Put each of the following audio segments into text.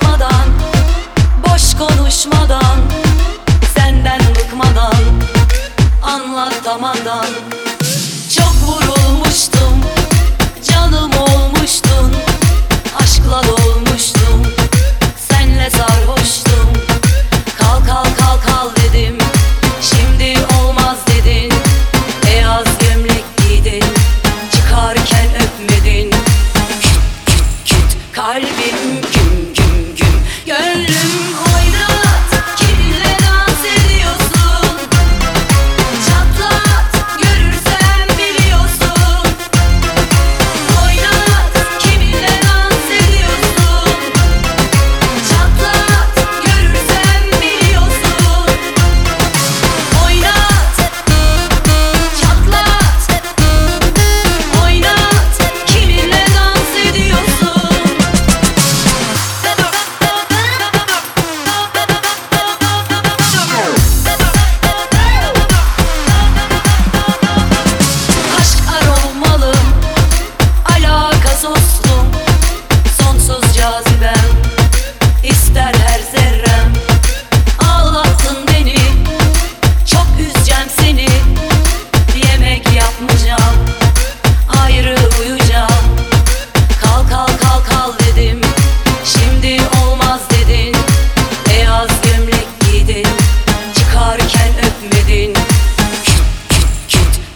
konuşmadan Boş konuşmadan Senden bıkmadan Anlatamadan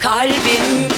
kalbim.